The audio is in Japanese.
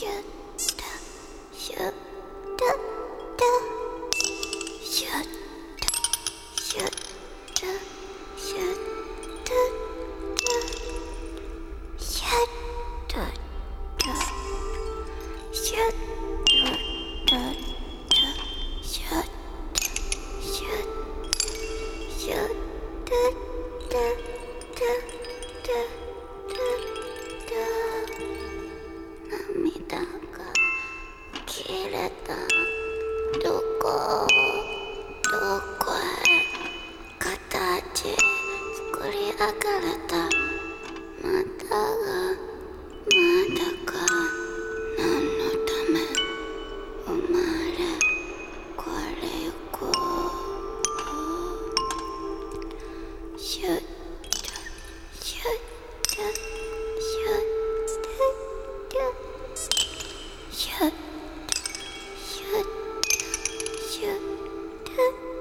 シュッタシっと、しゅっと、しゅっと、しゅっとッタタシュッっと、しゅっとだが切れたどこどこへ形作り上がれた。またがまだか何のため？生まれこれゆこう。 흐